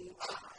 أَعْرِضْ